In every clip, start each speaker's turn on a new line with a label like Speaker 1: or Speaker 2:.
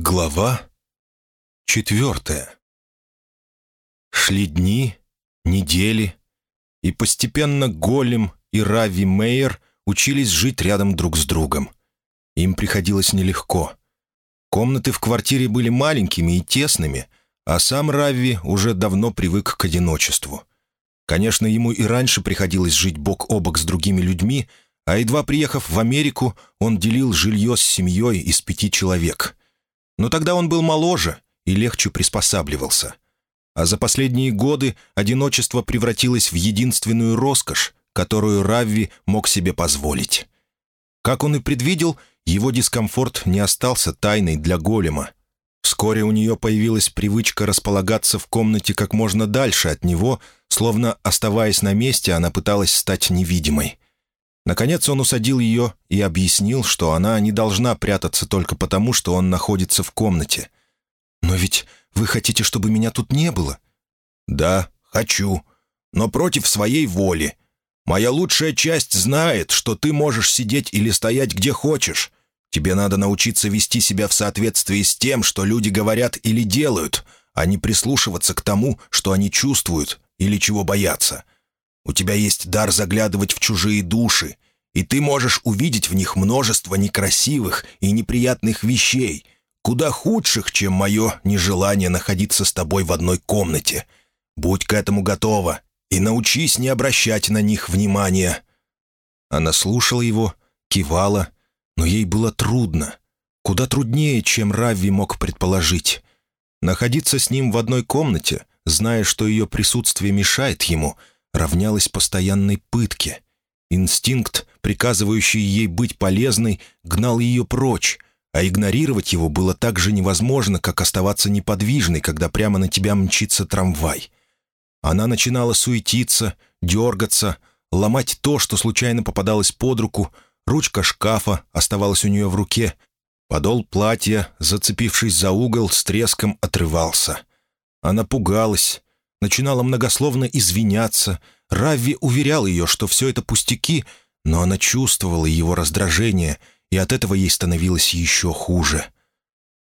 Speaker 1: Глава четвертая Шли дни, недели, и постепенно Голем и Рави Мейер учились жить рядом друг с другом. Им приходилось нелегко. Комнаты в квартире были маленькими и тесными, а сам Равви уже давно привык к одиночеству. Конечно, ему и раньше приходилось жить бок о бок с другими людьми, а едва приехав в Америку, он делил жилье с семьей из пяти человек — но тогда он был моложе и легче приспосабливался. А за последние годы одиночество превратилось в единственную роскошь, которую Равви мог себе позволить. Как он и предвидел, его дискомфорт не остался тайной для голема. Вскоре у нее появилась привычка располагаться в комнате как можно дальше от него, словно, оставаясь на месте, она пыталась стать невидимой. Наконец он усадил ее и объяснил, что она не должна прятаться только потому, что он находится в комнате. «Но ведь вы хотите, чтобы меня тут не было?» «Да, хочу, но против своей воли. Моя лучшая часть знает, что ты можешь сидеть или стоять где хочешь. Тебе надо научиться вести себя в соответствии с тем, что люди говорят или делают, а не прислушиваться к тому, что они чувствуют или чего боятся. У тебя есть дар заглядывать в чужие души, и ты можешь увидеть в них множество некрасивых и неприятных вещей, куда худших, чем мое нежелание находиться с тобой в одной комнате. Будь к этому готова и научись не обращать на них внимания». Она слушала его, кивала, но ей было трудно. Куда труднее, чем Равви мог предположить. Находиться с ним в одной комнате, зная, что ее присутствие мешает ему — равнялась постоянной пытке. Инстинкт, приказывающий ей быть полезной, гнал ее прочь, а игнорировать его было так же невозможно, как оставаться неподвижной, когда прямо на тебя мчится трамвай. Она начинала суетиться, дергаться, ломать то, что случайно попадалось под руку, ручка шкафа оставалась у нее в руке, подол платья, зацепившись за угол, с треском отрывался. Она пугалась, начинала многословно извиняться. Равви уверял ее, что все это пустяки, но она чувствовала его раздражение, и от этого ей становилось еще хуже.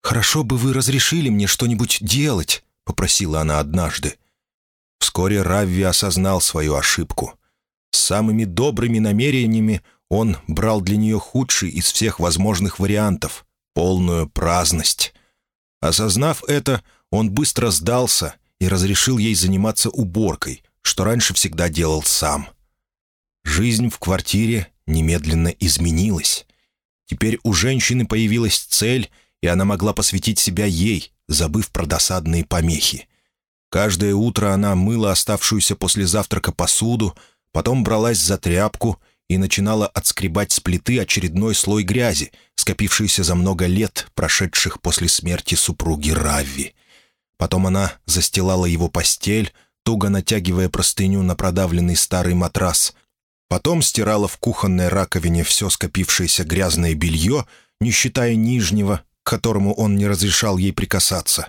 Speaker 1: «Хорошо бы вы разрешили мне что-нибудь делать», — попросила она однажды. Вскоре Равви осознал свою ошибку. С самыми добрыми намерениями он брал для нее худший из всех возможных вариантов — полную праздность. Осознав это, он быстро сдался и разрешил ей заниматься уборкой, что раньше всегда делал сам. Жизнь в квартире немедленно изменилась. Теперь у женщины появилась цель, и она могла посвятить себя ей, забыв про досадные помехи. Каждое утро она мыла оставшуюся после завтрака посуду, потом бралась за тряпку и начинала отскребать с плиты очередной слой грязи, скопившийся за много лет, прошедших после смерти супруги Равви. Потом она застилала его постель, туго натягивая простыню на продавленный старый матрас. Потом стирала в кухонной раковине все скопившееся грязное белье, не считая нижнего, к которому он не разрешал ей прикасаться.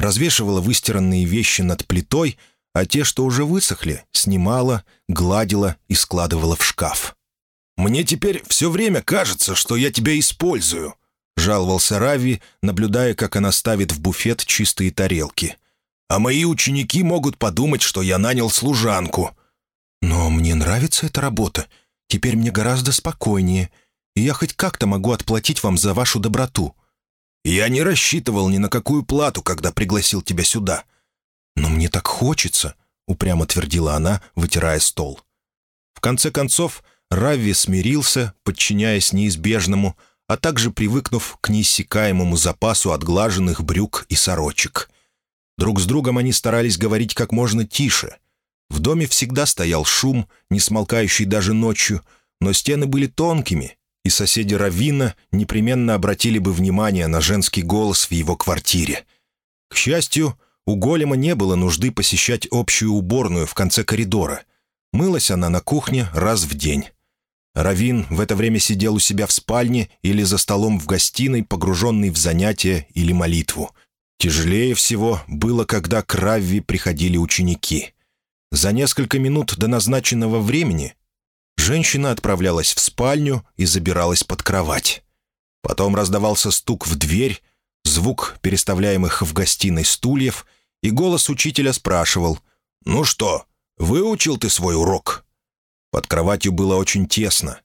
Speaker 1: Развешивала выстиранные вещи над плитой, а те, что уже высохли, снимала, гладила и складывала в шкаф. «Мне теперь все время кажется, что я тебя использую», жаловался Рави, наблюдая, как она ставит в буфет чистые тарелки. «А мои ученики могут подумать, что я нанял служанку». «Но мне нравится эта работа. Теперь мне гораздо спокойнее, и я хоть как-то могу отплатить вам за вашу доброту». «Я не рассчитывал ни на какую плату, когда пригласил тебя сюда». «Но мне так хочется», — упрямо твердила она, вытирая стол. В конце концов, Равви смирился, подчиняясь неизбежному — а также привыкнув к неиссякаемому запасу отглаженных брюк и сорочек. Друг с другом они старались говорить как можно тише. В доме всегда стоял шум, не смолкающий даже ночью, но стены были тонкими, и соседи Равина непременно обратили бы внимание на женский голос в его квартире. К счастью, у Голема не было нужды посещать общую уборную в конце коридора. Мылась она на кухне раз в день. Равин в это время сидел у себя в спальне или за столом в гостиной, погруженный в занятия или молитву. Тяжелее всего было, когда к Равви приходили ученики. За несколько минут до назначенного времени женщина отправлялась в спальню и забиралась под кровать. Потом раздавался стук в дверь, звук переставляемых в гостиной стульев, и голос учителя спрашивал «Ну что, выучил ты свой урок?» Под кроватью было очень тесно.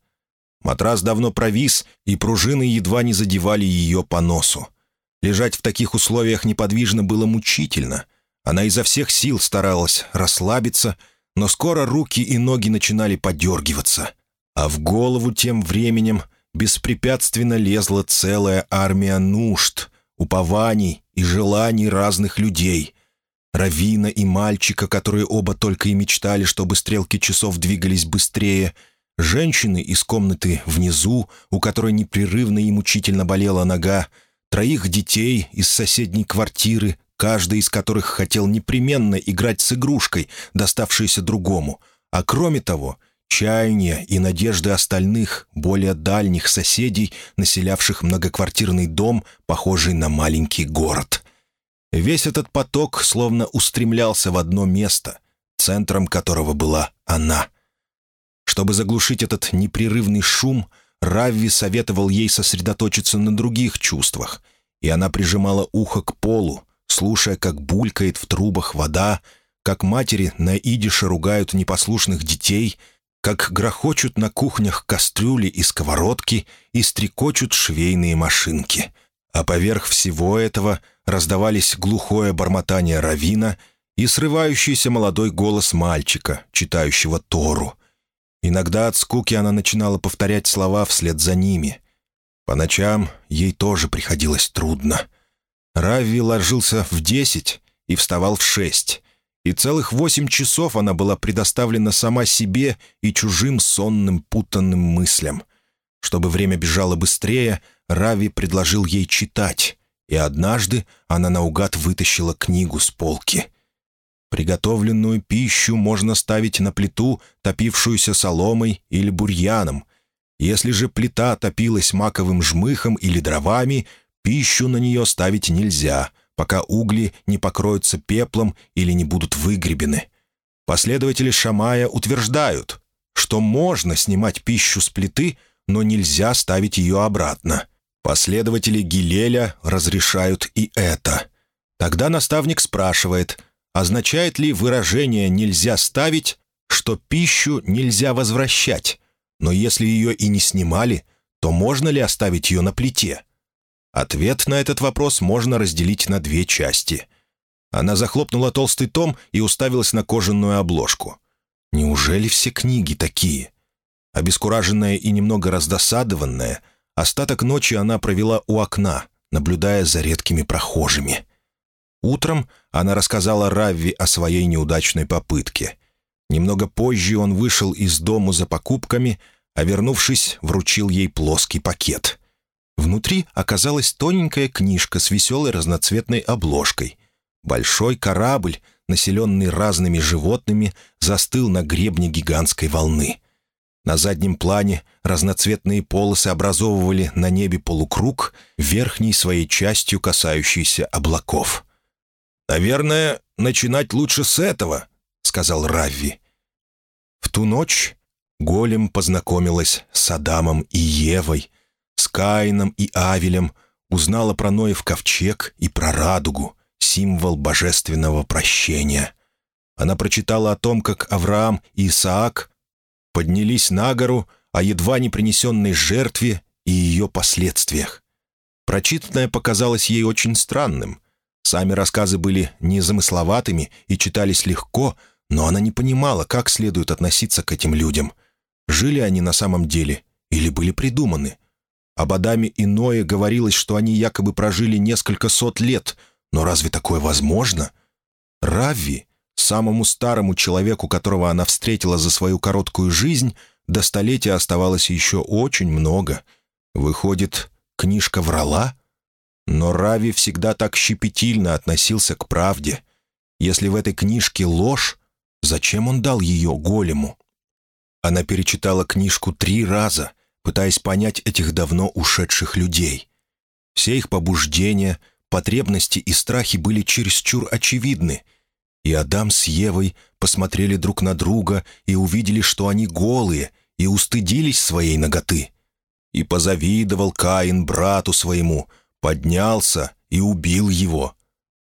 Speaker 1: Матрас давно провис, и пружины едва не задевали ее по носу. Лежать в таких условиях неподвижно было мучительно. Она изо всех сил старалась расслабиться, но скоро руки и ноги начинали подергиваться. А в голову тем временем беспрепятственно лезла целая армия нужд, упований и желаний разных людей. Равина и мальчика, которые оба только и мечтали, чтобы стрелки часов двигались быстрее, женщины из комнаты внизу, у которой непрерывно и мучительно болела нога, троих детей из соседней квартиры, каждый из которых хотел непременно играть с игрушкой, доставшейся другому, а кроме того — чаяния и надежды остальных, более дальних соседей, населявших многоквартирный дом, похожий на маленький город. Весь этот поток словно устремлялся в одно место, центром которого была она. Чтобы заглушить этот непрерывный шум, Равви советовал ей сосредоточиться на других чувствах, и она прижимала ухо к полу, слушая, как булькает в трубах вода, как матери на идише ругают непослушных детей — как грохочут на кухнях кастрюли и сковородки и стрекочут швейные машинки. А поверх всего этого раздавались глухое бормотание равина и срывающийся молодой голос мальчика, читающего Тору. Иногда от скуки она начинала повторять слова вслед за ними. По ночам ей тоже приходилось трудно. Рави ложился в десять и вставал в шесть, и целых восемь часов она была предоставлена сама себе и чужим сонным путанным мыслям. Чтобы время бежало быстрее, Рави предложил ей читать, и однажды она наугад вытащила книгу с полки. Приготовленную пищу можно ставить на плиту, топившуюся соломой или бурьяном. Если же плита топилась маковым жмыхом или дровами, пищу на нее ставить нельзя — пока угли не покроются пеплом или не будут выгребены. Последователи Шамая утверждают, что можно снимать пищу с плиты, но нельзя ставить ее обратно. Последователи Гилеля разрешают и это. Тогда наставник спрашивает, означает ли выражение «нельзя ставить», что пищу нельзя возвращать, но если ее и не снимали, то можно ли оставить ее на плите? Ответ на этот вопрос можно разделить на две части. Она захлопнула толстый том и уставилась на кожаную обложку. Неужели все книги такие? Обескураженная и немного раздосадованная, остаток ночи она провела у окна, наблюдая за редкими прохожими. Утром она рассказала Равви о своей неудачной попытке. Немного позже он вышел из дому за покупками, а вернувшись, вручил ей плоский пакет — Внутри оказалась тоненькая книжка с веселой разноцветной обложкой. Большой корабль, населенный разными животными, застыл на гребне гигантской волны. На заднем плане разноцветные полосы образовывали на небе полукруг, верхней своей частью касающийся облаков. «Наверное, начинать лучше с этого», — сказал Равви. В ту ночь Голем познакомилась с Адамом и Евой, с Каином и Авелем, узнала про Ноев ковчег и про радугу, символ божественного прощения. Она прочитала о том, как Авраам и Исаак поднялись на гору о едва не принесенной жертве и ее последствиях. Прочитанное показалось ей очень странным. Сами рассказы были незамысловатыми и читались легко, но она не понимала, как следует относиться к этим людям. Жили они на самом деле или были придуманы? Об Адаме и Ное говорилось, что они якобы прожили несколько сот лет, но разве такое возможно? Равви, самому старому человеку, которого она встретила за свою короткую жизнь, до столетия оставалось еще очень много. Выходит, книжка врала? Но Рави всегда так щепетильно относился к правде. Если в этой книжке ложь, зачем он дал ее голему? Она перечитала книжку три раза — пытаясь понять этих давно ушедших людей. Все их побуждения, потребности и страхи были чересчур очевидны, и Адам с Евой посмотрели друг на друга и увидели, что они голые, и устыдились своей ноготы. И позавидовал Каин брату своему, поднялся и убил его.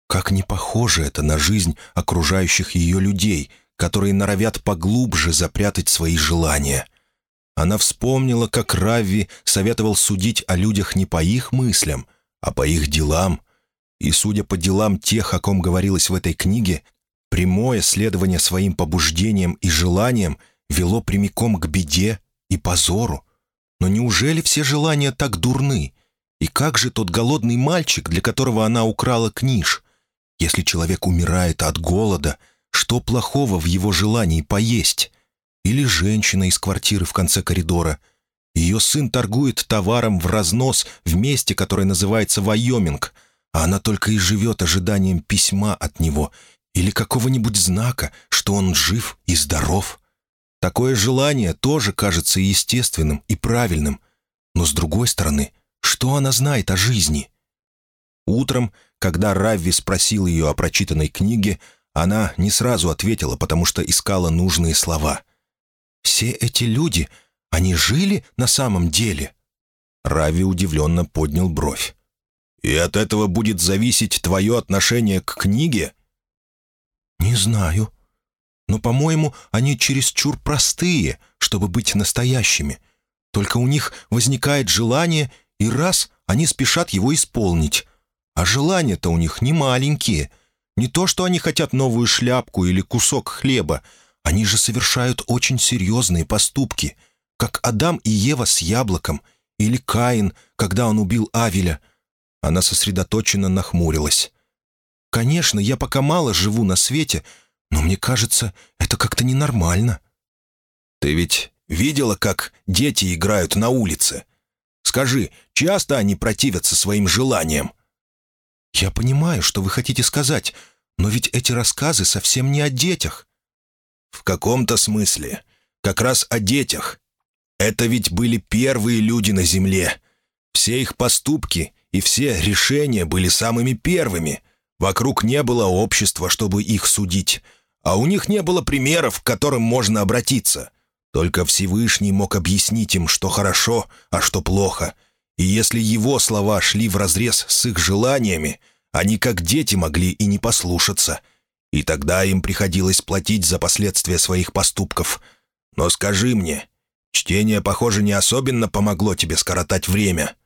Speaker 1: Как не похоже это на жизнь окружающих ее людей, которые норовят поглубже запрятать свои желания. Она вспомнила, как Равви советовал судить о людях не по их мыслям, а по их делам. И, судя по делам тех, о ком говорилось в этой книге, прямое следование своим побуждениям и желаниям вело прямиком к беде и позору. Но неужели все желания так дурны? И как же тот голодный мальчик, для которого она украла книж? Если человек умирает от голода, что плохого в его желании поесть? Или женщина из квартиры в конце коридора. Ее сын торгует товаром в разнос в месте, которое называется Вайоминг, а она только и живет ожиданием письма от него или какого-нибудь знака, что он жив и здоров. Такое желание тоже кажется естественным и правильным. Но с другой стороны, что она знает о жизни? Утром, когда Равви спросил ее о прочитанной книге, она не сразу ответила, потому что искала нужные слова — все эти люди, они жили на самом деле?» Рави удивленно поднял бровь. «И от этого будет зависеть твое отношение к книге?» «Не знаю. Но, по-моему, они чересчур простые, чтобы быть настоящими. Только у них возникает желание, и раз они спешат его исполнить. А желания-то у них не маленькие. Не то, что они хотят новую шляпку или кусок хлеба, они же совершают очень серьезные поступки, как Адам и Ева с яблоком, или Каин, когда он убил Авеля. Она сосредоточенно нахмурилась. «Конечно, я пока мало живу на свете, но мне кажется, это как-то ненормально». «Ты ведь видела, как дети играют на улице? Скажи, часто они противятся своим желаниям?» «Я понимаю, что вы хотите сказать, но ведь эти рассказы совсем не о детях». В каком-то смысле. Как раз о детях. Это ведь были первые люди на Земле. Все их поступки и все решения были самыми первыми. Вокруг не было общества, чтобы их судить. А у них не было примеров, к которым можно обратиться. Только Всевышний мог объяснить им, что хорошо, а что плохо. И если его слова шли вразрез с их желаниями, они как дети могли и не послушаться — и тогда им приходилось платить за последствия своих поступков. Но скажи мне, чтение, похоже, не особенно помогло тебе скоротать время».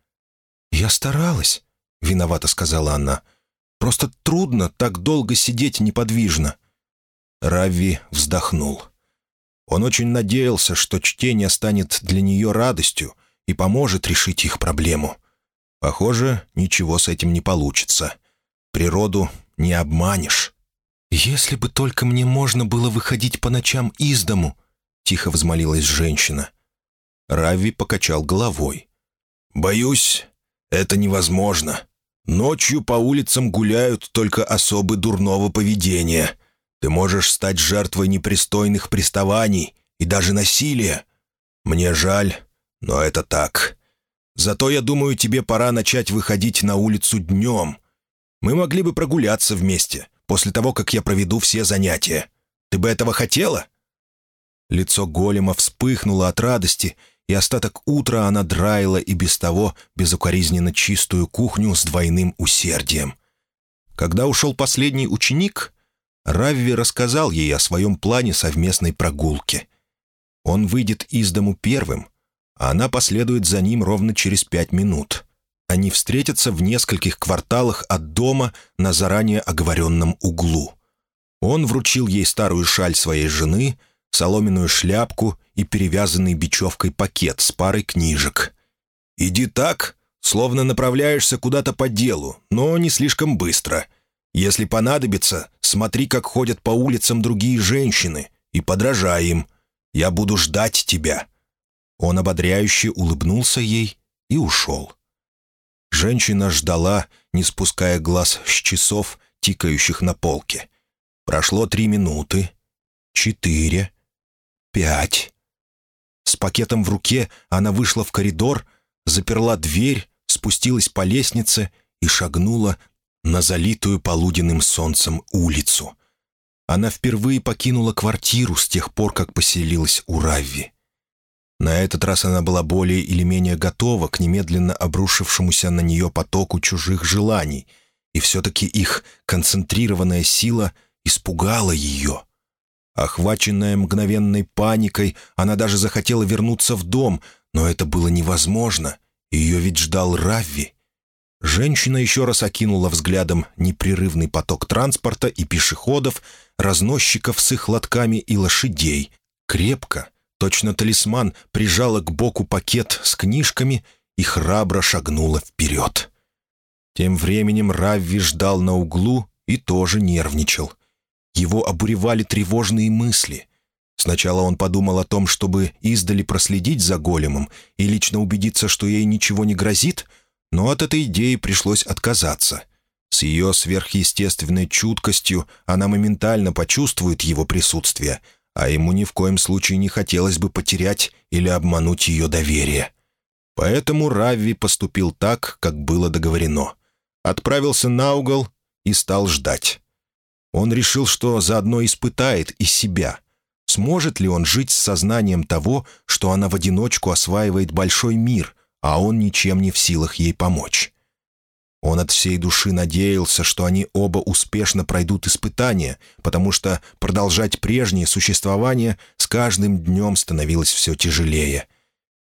Speaker 1: «Я старалась», — виновато сказала она. «Просто трудно так долго сидеть неподвижно». Рави вздохнул. Он очень надеялся, что чтение станет для нее радостью и поможет решить их проблему. Похоже, ничего с этим не получится. Природу не обманешь. «Если бы только мне можно было выходить по ночам из дому», — тихо взмолилась женщина. Рави покачал головой. «Боюсь, это невозможно. Ночью по улицам гуляют только особы дурного поведения. Ты можешь стать жертвой непристойных приставаний и даже насилия. Мне жаль, но это так. Зато я думаю, тебе пора начать выходить на улицу днем. Мы могли бы прогуляться вместе» после того, как я проведу все занятия. Ты бы этого хотела?» Лицо голема вспыхнуло от радости, и остаток утра она драила и без того безукоризненно чистую кухню с двойным усердием. Когда ушел последний ученик, Равви рассказал ей о своем плане совместной прогулки. Он выйдет из дому первым, а она последует за ним ровно через пять минут. Они встретятся в нескольких кварталах от дома на заранее оговоренном углу. Он вручил ей старую шаль своей жены, соломенную шляпку и перевязанный бечевкой пакет с парой книжек. «Иди так, словно направляешься куда-то по делу, но не слишком быстро. Если понадобится, смотри, как ходят по улицам другие женщины, и подражай им. Я буду ждать тебя». Он ободряюще улыбнулся ей и ушел. Женщина ждала, не спуская глаз с часов, тикающих на полке. Прошло три минуты, четыре, пять. С пакетом в руке она вышла в коридор, заперла дверь, спустилась по лестнице и шагнула на залитую полуденным солнцем улицу. Она впервые покинула квартиру с тех пор, как поселилась у Равви. На этот раз она была более или менее готова к немедленно обрушившемуся на нее потоку чужих желаний — и все-таки их концентрированная сила испугала ее. Охваченная мгновенной паникой, она даже захотела вернуться в дом, но это было невозможно. Ее ведь ждал Равви. Женщина еще раз окинула взглядом непрерывный поток транспорта и пешеходов, разносчиков с их лотками и лошадей. Крепко, точно талисман, прижала к боку пакет с книжками и храбро шагнула вперед. Тем временем Равви ждал на углу и тоже нервничал. Его обуревали тревожные мысли. Сначала он подумал о том, чтобы издали проследить за големом и лично убедиться, что ей ничего не грозит, но от этой идеи пришлось отказаться. С ее сверхъестественной чуткостью она моментально почувствует его присутствие, а ему ни в коем случае не хотелось бы потерять или обмануть ее доверие. Поэтому Равви поступил так, как было договорено отправился на угол и стал ждать. Он решил, что заодно испытает и себя. Сможет ли он жить с сознанием того, что она в одиночку осваивает большой мир, а он ничем не в силах ей помочь? Он от всей души надеялся, что они оба успешно пройдут испытания, потому что продолжать прежнее существование с каждым днем становилось все тяжелее.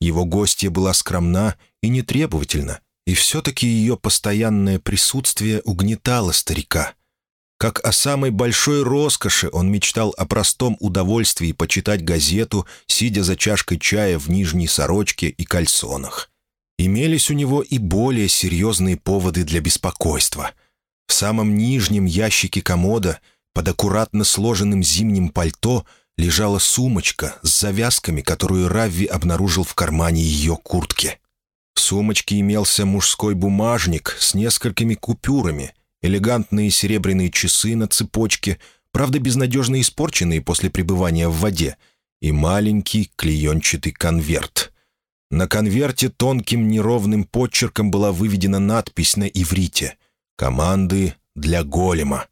Speaker 1: Его гостья была скромна и нетребовательна, и все-таки ее постоянное присутствие угнетало старика. Как о самой большой роскоши он мечтал о простом удовольствии почитать газету, сидя за чашкой чая в нижней сорочке и кальсонах. Имелись у него и более серьезные поводы для беспокойства. В самом нижнем ящике комода, под аккуратно сложенным зимним пальто, лежала сумочка с завязками, которую Равви обнаружил в кармане ее куртки. В сумочке имелся мужской бумажник с несколькими купюрами, элегантные серебряные часы на цепочке, правда безнадежно испорченные после пребывания в воде, и маленький клеенчатый конверт. На конверте тонким неровным почерком была выведена надпись на иврите «Команды для голема»,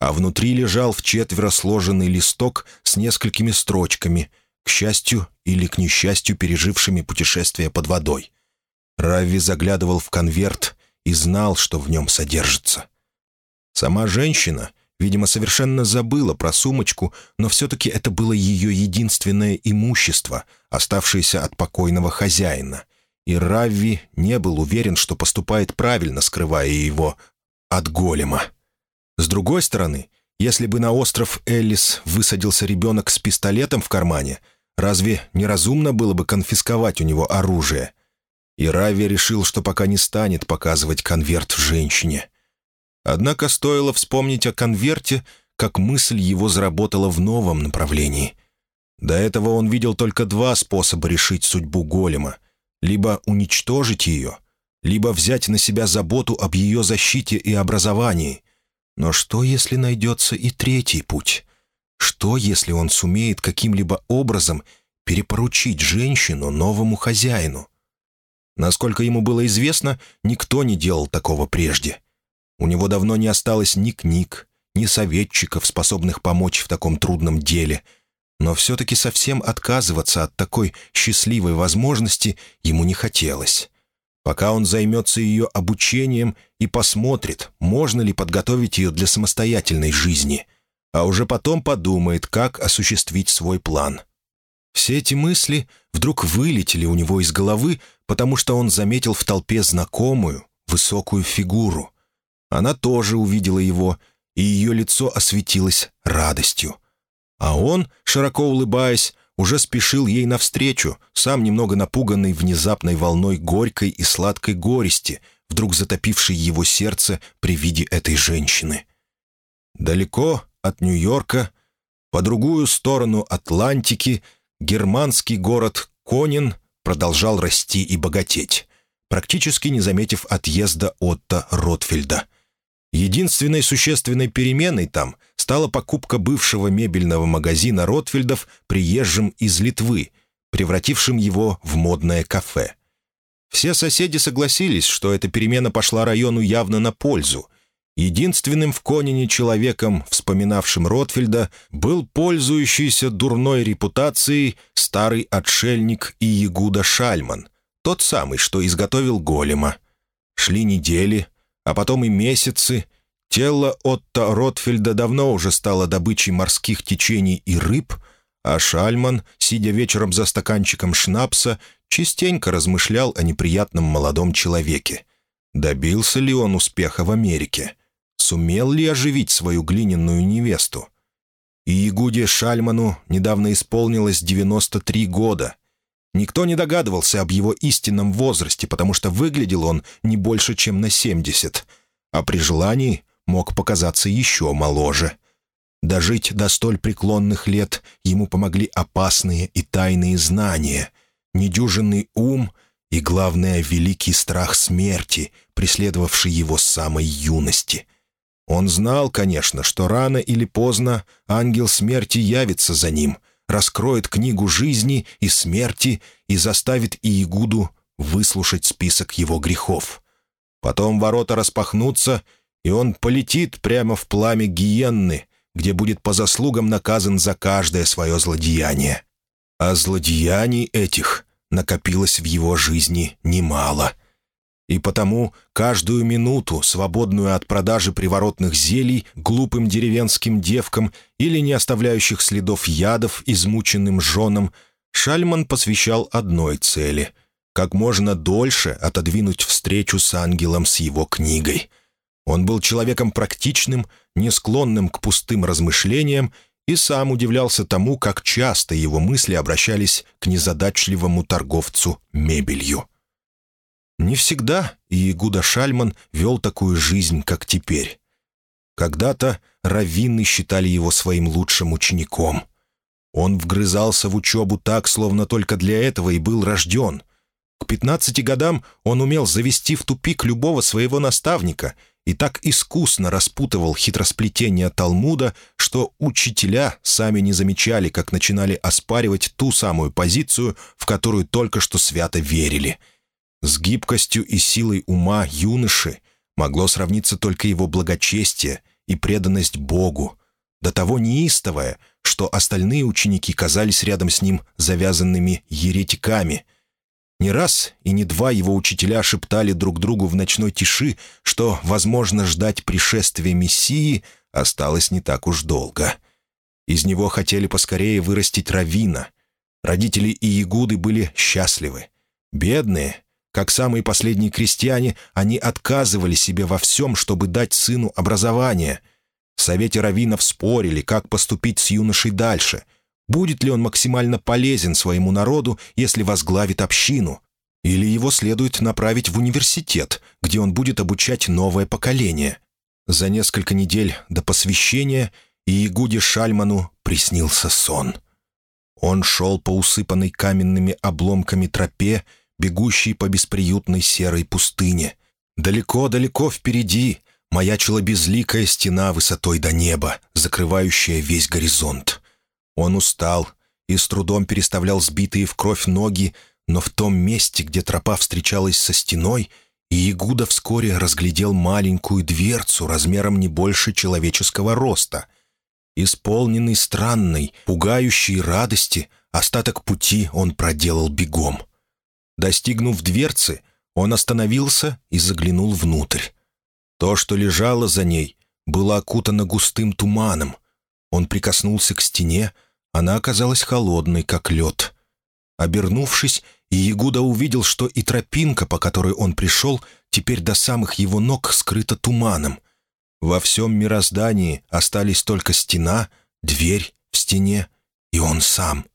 Speaker 1: а внутри лежал в четверо сложенный листок с несколькими строчками, к счастью или к несчастью пережившими путешествие под водой. Равви заглядывал в конверт и знал, что в нем содержится. Сама женщина, видимо, совершенно забыла про сумочку, но все-таки это было ее единственное имущество, оставшееся от покойного хозяина. И Равви не был уверен, что поступает правильно, скрывая его от голема. С другой стороны, если бы на остров Эллис высадился ребенок с пистолетом в кармане, разве неразумно было бы конфисковать у него оружие — и Рави решил, что пока не станет показывать конверт женщине. Однако стоило вспомнить о конверте, как мысль его заработала в новом направлении. До этого он видел только два способа решить судьбу голема — либо уничтожить ее, либо взять на себя заботу об ее защите и образовании. Но что, если найдется и третий путь? Что, если он сумеет каким-либо образом перепоручить женщину новому хозяину? Насколько ему было известно, никто не делал такого прежде. У него давно не осталось ни книг, ни советчиков, способных помочь в таком трудном деле. Но все-таки совсем отказываться от такой счастливой возможности ему не хотелось. Пока он займется ее обучением и посмотрит, можно ли подготовить ее для самостоятельной жизни, а уже потом подумает, как осуществить свой план. Все эти мысли вдруг вылетели у него из головы, потому что он заметил в толпе знакомую, высокую фигуру. Она тоже увидела его, и ее лицо осветилось радостью. А он, широко улыбаясь, уже спешил ей навстречу, сам немного напуганный внезапной волной горькой и сладкой горести, вдруг затопившей его сердце при виде этой женщины. Далеко от Нью-Йорка, по другую сторону Атлантики, германский город Конин продолжал расти и богатеть, практически не заметив отъезда Отто Ротфельда. Единственной существенной переменой там стала покупка бывшего мебельного магазина Ротфельдов приезжим из Литвы, превратившим его в модное кафе. Все соседи согласились, что эта перемена пошла району явно на пользу — Единственным в Конине человеком, вспоминавшим Ротфельда, был пользующийся дурной репутацией старый отшельник Иегуда Шальман, тот самый, что изготовил голема. Шли недели, а потом и месяцы. Тело Отто Ротфельда давно уже стало добычей морских течений и рыб, а Шальман, сидя вечером за стаканчиком шнапса, частенько размышлял о неприятном молодом человеке. Добился ли он успеха в Америке? Сумел ли оживить свою глиняную невесту? И Ягуде Шальману недавно исполнилось 93 года. Никто не догадывался об его истинном возрасте, потому что выглядел он не больше, чем на 70, а при желании мог показаться еще моложе. Дожить до столь преклонных лет ему помогли опасные и тайные знания, недюжинный ум и, главное, великий страх смерти, преследовавший его с самой юности. Он знал, конечно, что рано или поздно ангел смерти явится за ним, раскроет книгу жизни и смерти и заставит Иегуду выслушать список его грехов. Потом ворота распахнутся, и он полетит прямо в пламя гиенны, где будет по заслугам наказан за каждое свое злодеяние. А злодеяний этих накопилось в его жизни немало — и потому каждую минуту, свободную от продажи приворотных зелий глупым деревенским девкам или не оставляющих следов ядов измученным женам, Шальман посвящал одной цели — как можно дольше отодвинуть встречу с ангелом с его книгой. Он был человеком практичным, не склонным к пустым размышлениям и сам удивлялся тому, как часто его мысли обращались к незадачливому торговцу мебелью. Не всегда Иегуда Шальман вел такую жизнь, как теперь. Когда-то раввины считали его своим лучшим учеником. Он вгрызался в учебу так, словно только для этого и был рожден. К 15 годам он умел завести в тупик любого своего наставника и так искусно распутывал хитросплетения Талмуда, что учителя сами не замечали, как начинали оспаривать ту самую позицию, в которую только что свято верили — с гибкостью и силой ума юноши могло сравниться только его благочестие и преданность Богу, до того неистовая, что остальные ученики казались рядом с ним завязанными еретиками. Не раз и не два его учителя шептали друг другу в ночной тиши, что, возможно, ждать пришествия Мессии осталось не так уж долго. Из него хотели поскорее вырастить равина. Родители и Ягуды были счастливы. Бедные, как самые последние крестьяне, они отказывали себе во всем, чтобы дать сыну образование. В Совете раввинов спорили, как поступить с юношей дальше. Будет ли он максимально полезен своему народу, если возглавит общину? Или его следует направить в университет, где он будет обучать новое поколение? За несколько недель до посвящения Иегуде Шальману приснился сон. Он шел по усыпанной каменными обломками тропе, бегущий по бесприютной серой пустыне. Далеко-далеко впереди маячила безликая стена высотой до неба, закрывающая весь горизонт. Он устал и с трудом переставлял сбитые в кровь ноги, но в том месте, где тропа встречалась со стеной, и Ягуда вскоре разглядел маленькую дверцу размером не больше человеческого роста. Исполненный странной, пугающей радости, остаток пути он проделал бегом — Достигнув дверцы, он остановился и заглянул внутрь. То, что лежало за ней, было окутано густым туманом. Он прикоснулся к стене, она оказалась холодной, как лед. Обернувшись, Иегуда увидел, что и тропинка, по которой он пришел, теперь до самых его ног скрыта туманом. Во всем мироздании остались только стена, дверь в стене и он сам.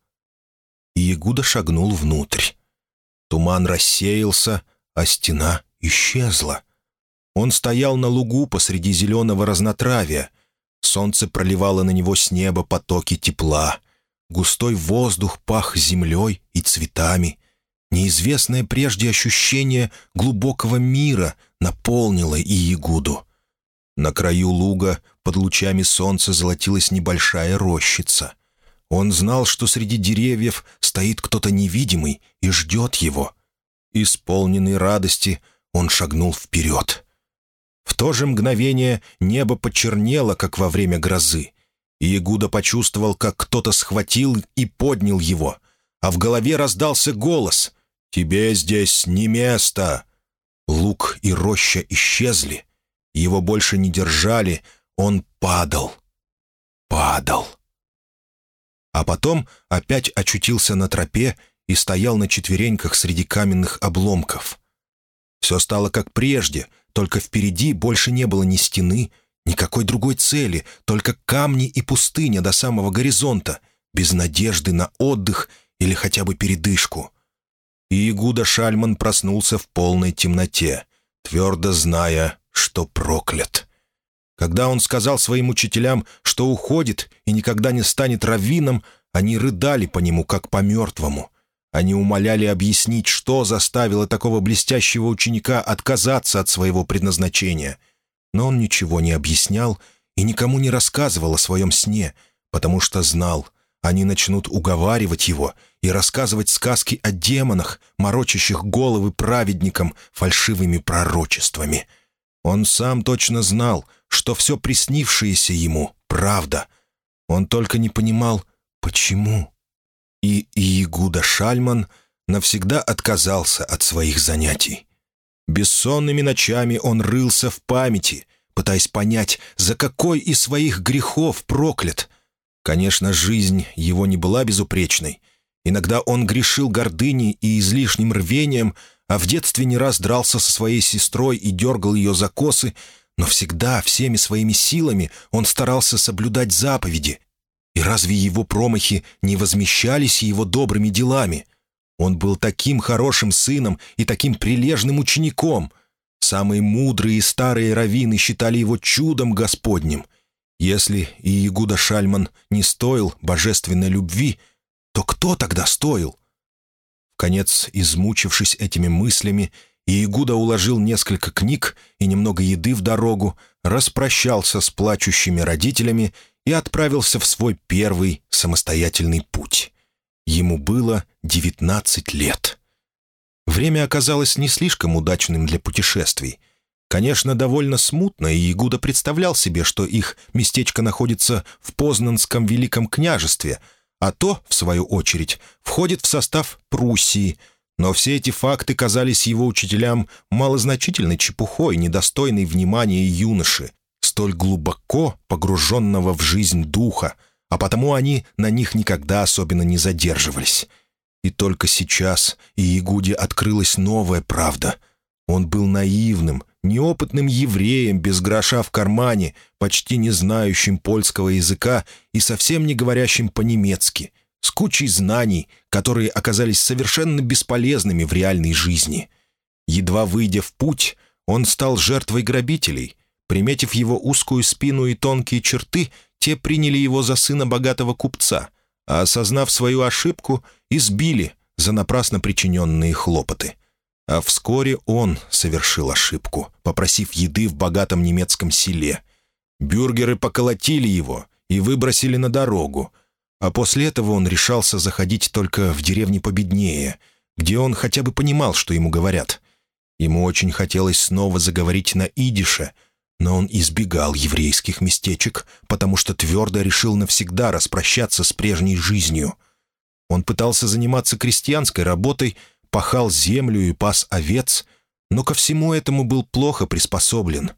Speaker 1: Иегуда шагнул внутрь. Туман рассеялся, а стена исчезла. Он стоял на лугу посреди зеленого разнотравия. Солнце проливало на него с неба потоки тепла. Густой воздух пах землей и цветами. Неизвестное прежде ощущение глубокого мира наполнило и Ягуду. На краю луга под лучами солнца золотилась небольшая рощица — он знал, что среди деревьев стоит кто-то невидимый и ждет его. Исполненный радости, он шагнул вперед. В то же мгновение небо почернело, как во время грозы, и Ягуда почувствовал, как кто-то схватил и поднял его, а в голове раздался голос «Тебе здесь не место!» Лук и роща исчезли, его больше не держали, он падал. Падал. А потом опять очутился на тропе и стоял на четвереньках среди каменных обломков. Все стало как прежде, только впереди больше не было ни стены, никакой другой цели, только камни и пустыня до самого горизонта, без надежды на отдых или хотя бы передышку. И Игуда Шальман проснулся в полной темноте, твердо зная, что проклят. Когда он сказал своим учителям, что уходит и никогда не станет раввином, они рыдали по нему, как по мертвому. Они умоляли объяснить, что заставило такого блестящего ученика отказаться от своего предназначения. Но он ничего не объяснял и никому не рассказывал о своем сне, потому что знал, они начнут уговаривать его и рассказывать сказки о демонах, морочащих головы праведникам фальшивыми пророчествами. Он сам точно знал, что все приснившееся ему — правда. Он только не понимал, почему и Иегуда Шальман навсегда отказался от своих занятий. Бессонными ночами он рылся в памяти, пытаясь понять, за какой из своих грехов проклят. Конечно, жизнь его не была безупречной. Иногда он грешил гордыней и излишним рвением, а в детстве не раз дрался со своей сестрой и дергал ее за косы, но всегда всеми своими силами он старался соблюдать заповеди, и разве его промахи не возмещались его добрыми делами? Он был таким хорошим сыном и таким прилежным учеником. Самые мудрые и старые раввины считали его чудом Господним. Если и Иегуда Шальман не стоил божественной любви, то кто тогда стоил? Конец, измучившись этими мыслями, Иегуда уложил несколько книг и немного еды в дорогу, распрощался с плачущими родителями и отправился в свой первый самостоятельный путь. Ему было 19 лет. Время оказалось не слишком удачным для путешествий. Конечно, довольно смутно, и Ягуда представлял себе, что их местечко находится в Познанском Великом княжестве, а то, в свою очередь, входит в состав Пруссии. Но все эти факты казались его учителям малозначительной чепухой, недостойной внимания юноши, столь глубоко погруженного в жизнь духа, а потому они на них никогда особенно не задерживались. И только сейчас Иегуде открылась новая правда. Он был наивным, неопытным евреем без гроша в кармане, почти не знающим польского языка и совсем не говорящим по-немецки, с кучей знаний, которые оказались совершенно бесполезными в реальной жизни. Едва выйдя в путь, он стал жертвой грабителей — Приметив его узкую спину и тонкие черты, те приняли его за сына богатого купца, а, осознав свою ошибку, избили за напрасно причиненные хлопоты. А вскоре он совершил ошибку, попросив еды в богатом немецком селе. Бюргеры поколотили его и выбросили на дорогу, а после этого он решался заходить только в деревни победнее, где он хотя бы понимал, что ему говорят. Ему очень хотелось снова заговорить на идише — но он избегал еврейских местечек, потому что твердо решил навсегда распрощаться с прежней жизнью. Он пытался заниматься крестьянской работой, пахал землю и пас овец, но ко всему этому был плохо приспособлен.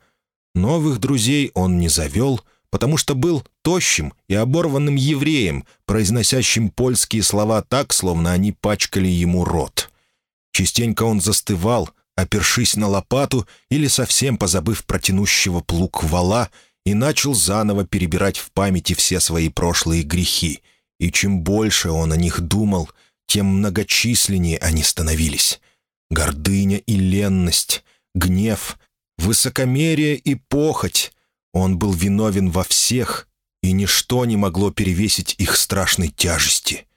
Speaker 1: Новых друзей он не завел, потому что был тощим и оборванным евреем, произносящим польские слова так, словно они пачкали ему рот. Частенько он застывал, опершись на лопату или совсем позабыв про тянущего плуг вала, и начал заново перебирать в памяти все свои прошлые грехи. И чем больше он о них думал, тем многочисленнее они становились. Гордыня и ленность, гнев, высокомерие и похоть. Он был виновен во всех, и ничто не могло перевесить их страшной тяжести.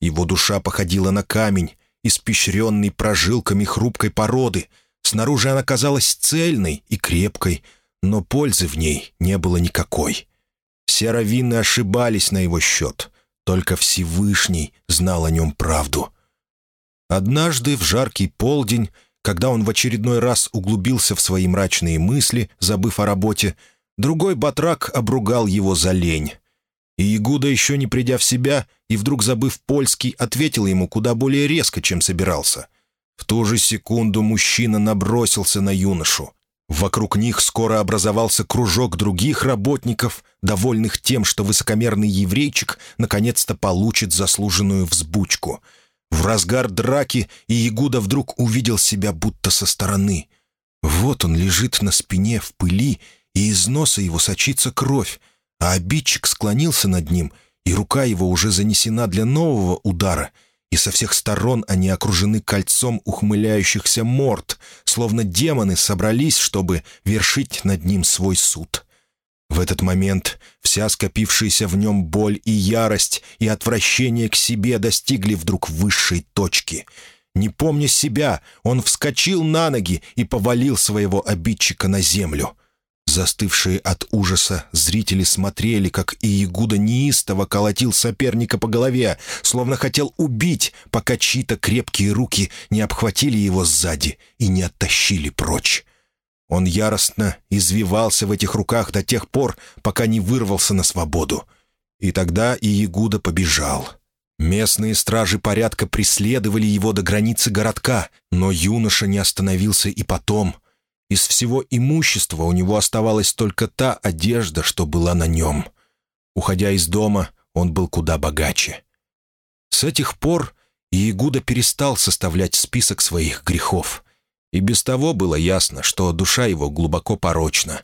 Speaker 1: Его душа походила на камень, испещренный прожилками хрупкой породы. Снаружи она казалась цельной и крепкой, но пользы в ней не было никакой. Все раввины ошибались на его счет. Только Всевышний знал о нем правду. Однажды, в жаркий полдень, когда он в очередной раз углубился в свои мрачные мысли, забыв о работе, другой батрак обругал его за лень. И Ягуда, еще не придя в себя и вдруг забыв польский, ответил ему куда более резко, чем собирался. В ту же секунду мужчина набросился на юношу. Вокруг них скоро образовался кружок других работников, довольных тем, что высокомерный еврейчик наконец-то получит заслуженную взбучку. В разгар драки Иегуда вдруг увидел себя будто со стороны. Вот он лежит на спине в пыли, и из носа его сочится кровь, а обидчик склонился над ним, и рука его уже занесена для нового удара — и со всех сторон они окружены кольцом ухмыляющихся морд, словно демоны собрались, чтобы вершить над ним свой суд. В этот момент вся скопившаяся в нем боль и ярость и отвращение к себе достигли вдруг высшей точки. Не помня себя, он вскочил на ноги и повалил своего обидчика на землю — Застывшие от ужаса зрители смотрели, как Иегуда неистово колотил соперника по голове, словно хотел убить, пока чьи-то крепкие руки не обхватили его сзади и не оттащили прочь. Он яростно извивался в этих руках до тех пор, пока не вырвался на свободу. И тогда Иегуда побежал. Местные стражи порядка преследовали его до границы городка, но юноша не остановился и потом — из всего имущества у него оставалась только та одежда, что была на нем. Уходя из дома, он был куда богаче. С этих пор Иегуда перестал составлять список своих грехов. И без того было ясно, что душа его глубоко порочна.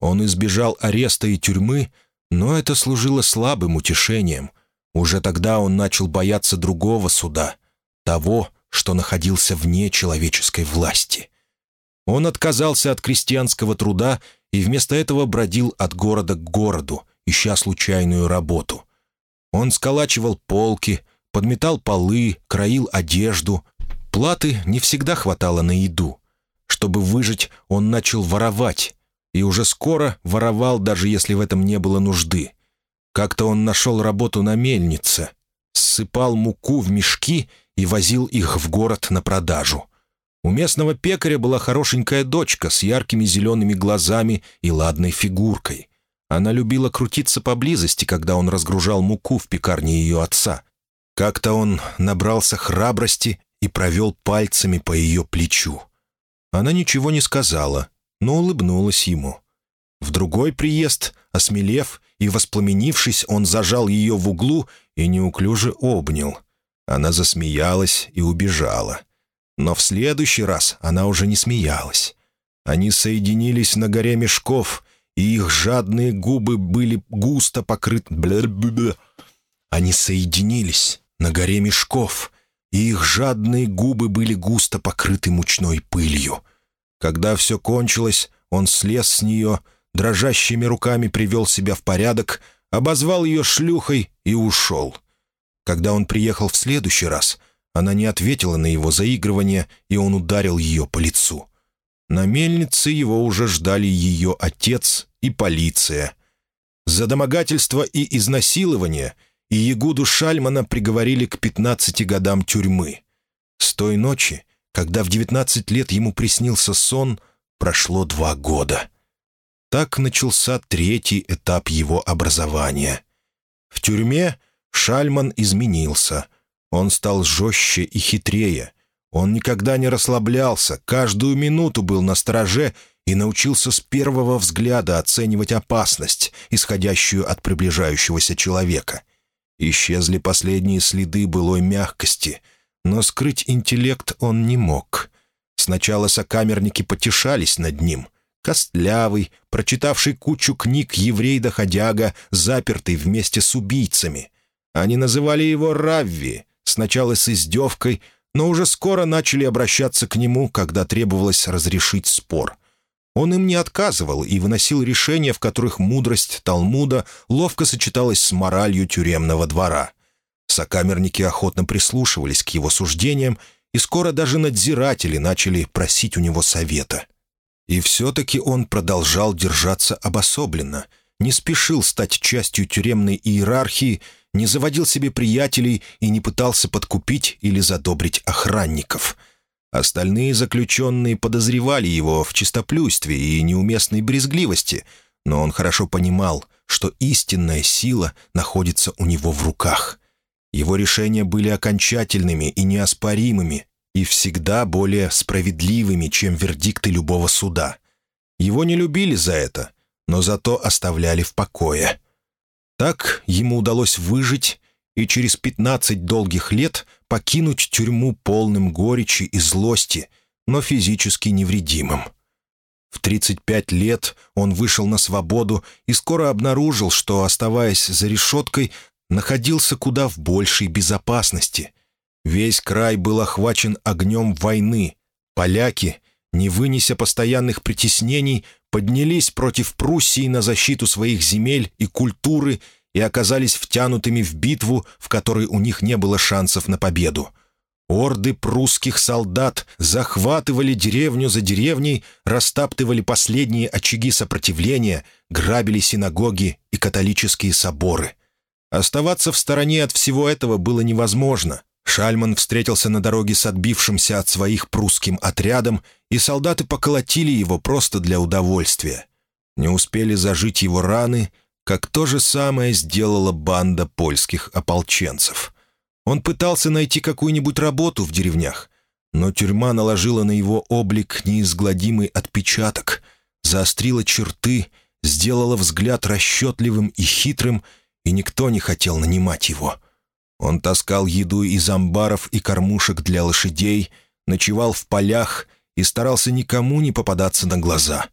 Speaker 1: Он избежал ареста и тюрьмы, но это служило слабым утешением. Уже тогда он начал бояться другого суда, того, что находился вне человеческой власти. Он отказался от крестьянского труда и вместо этого бродил от города к городу, ища случайную работу. Он сколачивал полки, подметал полы, краил одежду. Платы не всегда хватало на еду. Чтобы выжить, он начал воровать, и уже скоро воровал, даже если в этом не было нужды. Как-то он нашел работу на мельнице, ссыпал муку в мешки и возил их в город на продажу. У местного пекаря была хорошенькая дочка с яркими зелеными глазами и ладной фигуркой. Она любила крутиться поблизости, когда он разгружал муку в пекарне ее отца. Как-то он набрался храбрости и провел пальцами по ее плечу. Она ничего не сказала, но улыбнулась ему. В другой приезд, осмелев и воспламенившись, он зажал ее в углу и неуклюже обнял. Она засмеялась и убежала — но в следующий раз она уже не смеялась. Они соединились на горе мешков, и их жадные губы были густо покрыты... Они соединились на горе мешков, и их жадные губы были густо покрыты мучной пылью. Когда все кончилось, он слез с нее, дрожащими руками привел себя в порядок, обозвал ее шлюхой и ушел. Когда он приехал в следующий раз — она не ответила на его заигрывание, и он ударил ее по лицу. На мельнице его уже ждали ее отец и полиция. За домогательство и изнасилование и Ягуду Шальмана приговорили к 15 годам тюрьмы. С той ночи, когда в 19 лет ему приснился сон, прошло два года. Так начался третий этап его образования. В тюрьме Шальман изменился — он стал жестче и хитрее. Он никогда не расслаблялся, каждую минуту был на стороже и научился с первого взгляда оценивать опасность, исходящую от приближающегося человека. Исчезли последние следы былой мягкости, но скрыть интеллект он не мог. Сначала сокамерники потешались над ним. Костлявый, прочитавший кучу книг еврей-доходяга, запертый вместе с убийцами. Они называли его Равви — сначала с издевкой, но уже скоро начали обращаться к нему, когда требовалось разрешить спор. Он им не отказывал и выносил решения, в которых мудрость Талмуда ловко сочеталась с моралью тюремного двора. Сокамерники охотно прислушивались к его суждениям, и скоро даже надзиратели начали просить у него совета. И все-таки он продолжал держаться обособленно, не спешил стать частью тюремной иерархии не заводил себе приятелей и не пытался подкупить или задобрить охранников. Остальные заключенные подозревали его в чистоплюйстве и неуместной брезгливости, но он хорошо понимал, что истинная сила находится у него в руках. Его решения были окончательными и неоспоримыми, и всегда более справедливыми, чем вердикты любого суда. Его не любили за это, но зато оставляли в покое. Так ему удалось выжить и через 15 долгих лет покинуть тюрьму полным горечи и злости, но физически невредимым. В 35 лет он вышел на свободу и скоро обнаружил, что, оставаясь за решеткой, находился куда в большей безопасности. Весь край был охвачен огнем войны. Поляки, не вынеся постоянных притеснений, поднялись против Пруссии на защиту своих земель и культуры и оказались втянутыми в битву, в которой у них не было шансов на победу. Орды прусских солдат захватывали деревню за деревней, растаптывали последние очаги сопротивления, грабили синагоги и католические соборы. Оставаться в стороне от всего этого было невозможно. Шальман встретился на дороге с отбившимся от своих прусским отрядом, и солдаты поколотили его просто для удовольствия. Не успели зажить его раны, как то же самое сделала банда польских ополченцев. Он пытался найти какую-нибудь работу в деревнях, но тюрьма наложила на его облик неизгладимый отпечаток, заострила черты, сделала взгляд расчетливым и хитрым, и никто не хотел нанимать его. Он таскал еду из амбаров и кормушек для лошадей, ночевал в полях и старался никому не попадаться на глаза.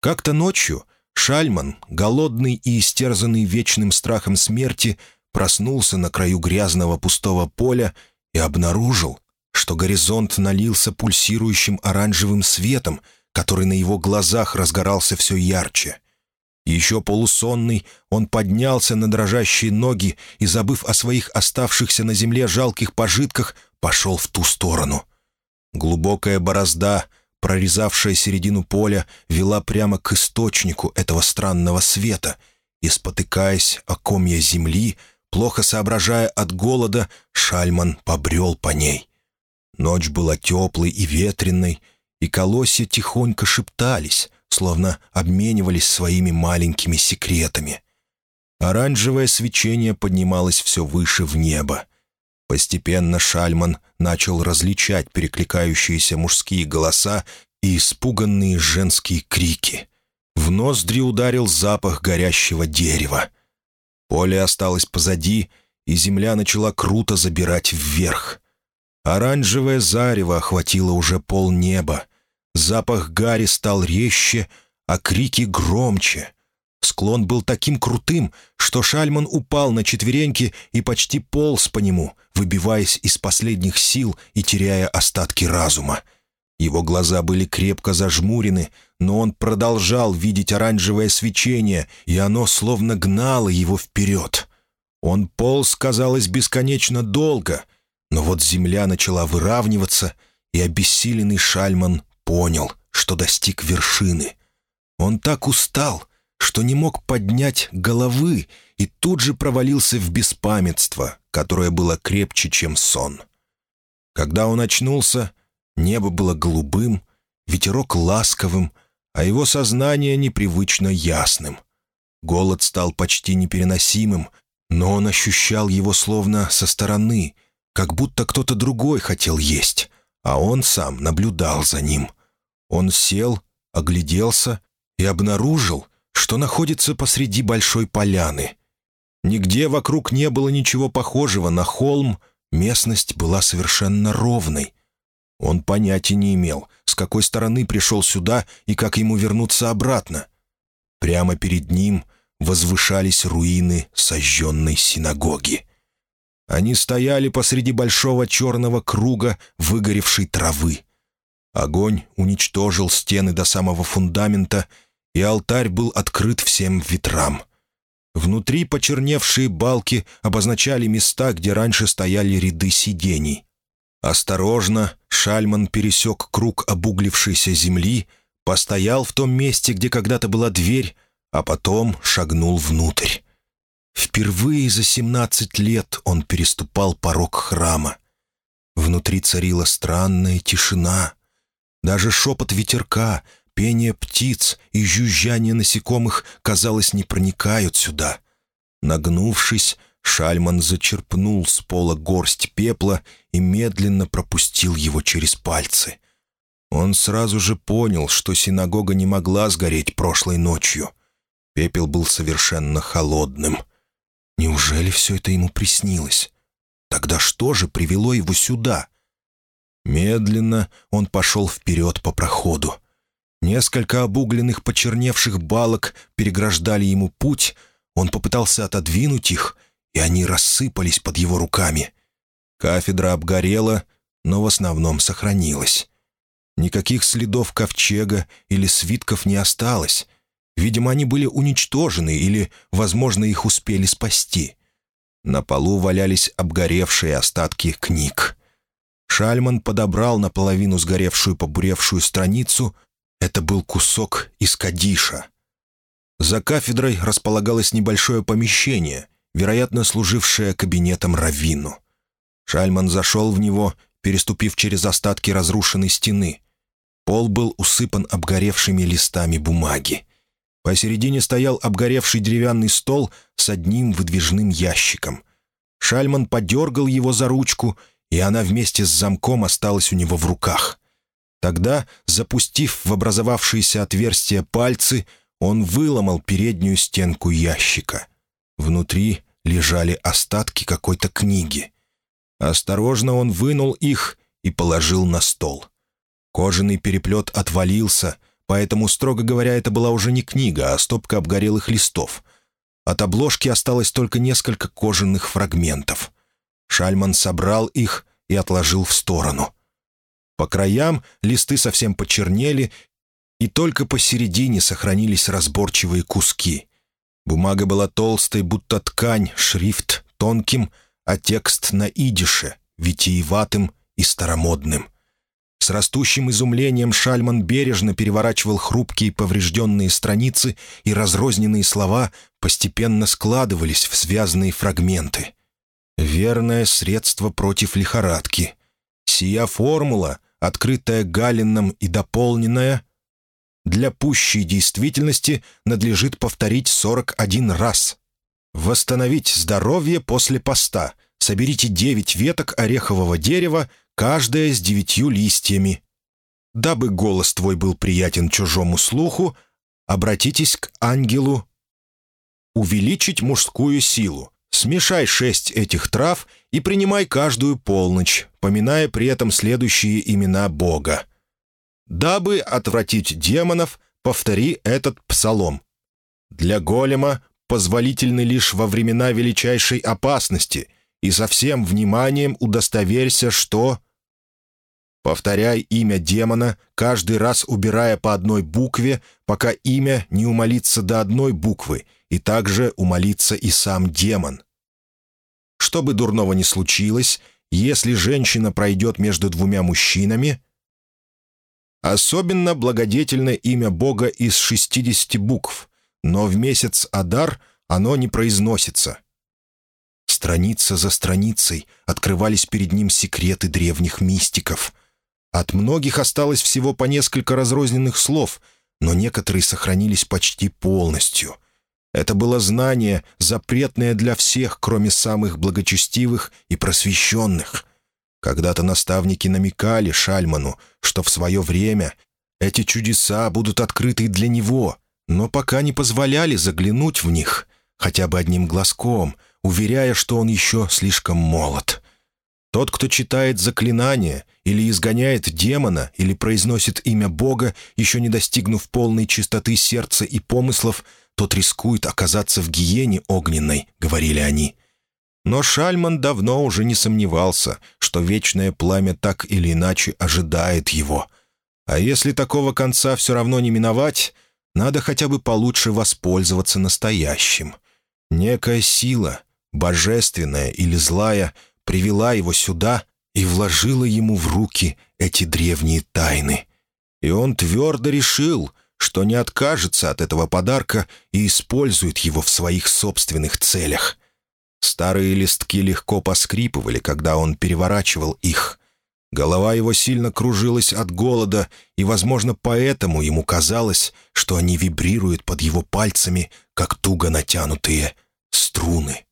Speaker 1: Как-то ночью Шальман, голодный и истерзанный вечным страхом смерти, проснулся на краю грязного пустого поля и обнаружил, что горизонт налился пульсирующим оранжевым светом, который на его глазах разгорался все ярче. Еще полусонный, он поднялся на дрожащие ноги и, забыв о своих оставшихся на земле жалких пожитках, пошел в ту сторону. Глубокая борозда, прорезавшая середину поля, вела прямо к источнику этого странного света, и, спотыкаясь о комья земли, Плохо соображая от голода, Шальман побрел по ней. Ночь была теплой и ветреной, и колосья тихонько шептались, словно обменивались своими маленькими секретами. Оранжевое свечение поднималось все выше в небо. Постепенно Шальман начал различать перекликающиеся мужские голоса и испуганные женские крики. В ноздри ударил запах горящего дерева. Поле осталось позади, и земля начала круто забирать вверх. Оранжевое зарево охватило уже полнеба. Запах гари стал резче, а крики громче. Склон был таким крутым, что Шальман упал на четвереньки и почти полз по нему, выбиваясь из последних сил и теряя остатки разума. Его глаза были крепко зажмурены, но он продолжал видеть оранжевое свечение, и оно словно гнало его вперед. Он полз, казалось, бесконечно долго, но вот земля начала выравниваться, и обессиленный Шальман понял, что достиг вершины. Он так устал, что не мог поднять головы и тут же провалился в беспамятство, которое было крепче, чем сон. Когда он очнулся, Небо было голубым, ветерок ласковым, а его сознание непривычно ясным. Голод стал почти непереносимым, но он ощущал его словно со стороны, как будто кто-то другой хотел есть, а он сам наблюдал за ним. Он сел, огляделся и обнаружил, что находится посреди большой поляны. Нигде вокруг не было ничего похожего на холм, местность была совершенно ровной. Он понятия не имел, с какой стороны пришел сюда и как ему вернуться обратно. Прямо перед ним возвышались руины сожженной синагоги. Они стояли посреди большого черного круга выгоревшей травы. Огонь уничтожил стены до самого фундамента, и алтарь был открыт всем ветрам. Внутри почерневшие балки обозначали места, где раньше стояли ряды сидений. Осторожно Шальман пересек круг обуглившейся земли, постоял в том месте, где когда-то была дверь, а потом шагнул внутрь. Впервые за семнадцать лет он переступал порог храма. Внутри царила странная тишина. Даже шепот ветерка, пение птиц и жужжание насекомых, казалось, не проникают сюда. Нагнувшись, Шальман зачерпнул с пола горсть пепла и медленно пропустил его через пальцы. Он сразу же понял, что синагога не могла сгореть прошлой ночью. Пепел был совершенно холодным. Неужели все это ему приснилось? Тогда что же привело его сюда? Медленно он пошел вперед по проходу. Несколько обугленных почерневших балок переграждали ему путь, он попытался отодвинуть их, и они рассыпались под его руками. Кафедра обгорела, но в основном сохранилась. Никаких следов ковчега или свитков не осталось. Видимо, они были уничтожены или, возможно, их успели спасти. На полу валялись обгоревшие остатки книг. Шальман подобрал наполовину сгоревшую побуревшую страницу. Это был кусок из Кадиша. За кафедрой располагалось небольшое помещение, вероятно, служившее кабинетом Равину. Шальман зашел в него, переступив через остатки разрушенной стены. Пол был усыпан обгоревшими листами бумаги. Посередине стоял обгоревший деревянный стол с одним выдвижным ящиком. Шальман подергал его за ручку, и она вместе с замком осталась у него в руках. Тогда, запустив в образовавшиеся отверстия пальцы, он выломал переднюю стенку ящика. Внутри лежали остатки какой-то книги. Осторожно он вынул их и положил на стол. Кожаный переплет отвалился, поэтому, строго говоря, это была уже не книга, а стопка обгорелых листов. От обложки осталось только несколько кожаных фрагментов. Шальман собрал их и отложил в сторону. По краям листы совсем почернели, и только посередине сохранились разборчивые куски. Бумага была толстой, будто ткань, шрифт тонким — а текст на идише, витиеватым и старомодным. С растущим изумлением Шальман бережно переворачивал хрупкие поврежденные страницы, и разрозненные слова постепенно складывались в связанные фрагменты. «Верное средство против лихорадки. Сия формула, открытая Галином и дополненная, для пущей действительности надлежит повторить 41 раз. Восстановить здоровье после поста. Соберите девять веток орехового дерева, каждая с девятью листьями. Дабы голос твой был приятен чужому слуху, обратитесь к ангелу. Увеличить мужскую силу. Смешай шесть этих трав и принимай каждую полночь, поминая при этом следующие имена Бога. Дабы отвратить демонов, повтори этот псалом. Для голема позволительны лишь во времена величайшей опасности, и со всем вниманием удостоверься, что... Повторяй имя демона, каждый раз убирая по одной букве, пока имя не умолится до одной буквы, и также умолится и сам демон. Что бы дурного ни случилось, если женщина пройдет между двумя мужчинами, особенно благодетельно имя Бога из 60 букв — но в месяц Адар оно не произносится. Страница за страницей открывались перед ним секреты древних мистиков. От многих осталось всего по несколько разрозненных слов, но некоторые сохранились почти полностью. Это было знание, запретное для всех, кроме самых благочестивых и просвещенных. Когда-то наставники намекали Шальману, что в свое время эти чудеса будут открыты для него — но пока не позволяли заглянуть в них хотя бы одним глазком, уверяя, что он еще слишком молод. Тот, кто читает заклинания или изгоняет демона, или произносит имя Бога, еще не достигнув полной чистоты сердца и помыслов, тот рискует оказаться в гиене огненной, — говорили они. Но Шальман давно уже не сомневался, что вечное пламя так или иначе ожидает его. А если такого конца все равно не миновать, надо хотя бы получше воспользоваться настоящим. Некая сила, божественная или злая, привела его сюда и вложила ему в руки эти древние тайны. И он твердо решил, что не откажется от этого подарка и использует его в своих собственных целях. Старые листки легко поскрипывали, когда он переворачивал их. Голова его сильно кружилась от голода, и, возможно, поэтому ему казалось, что они вибрируют под его пальцами, как туго натянутые струны.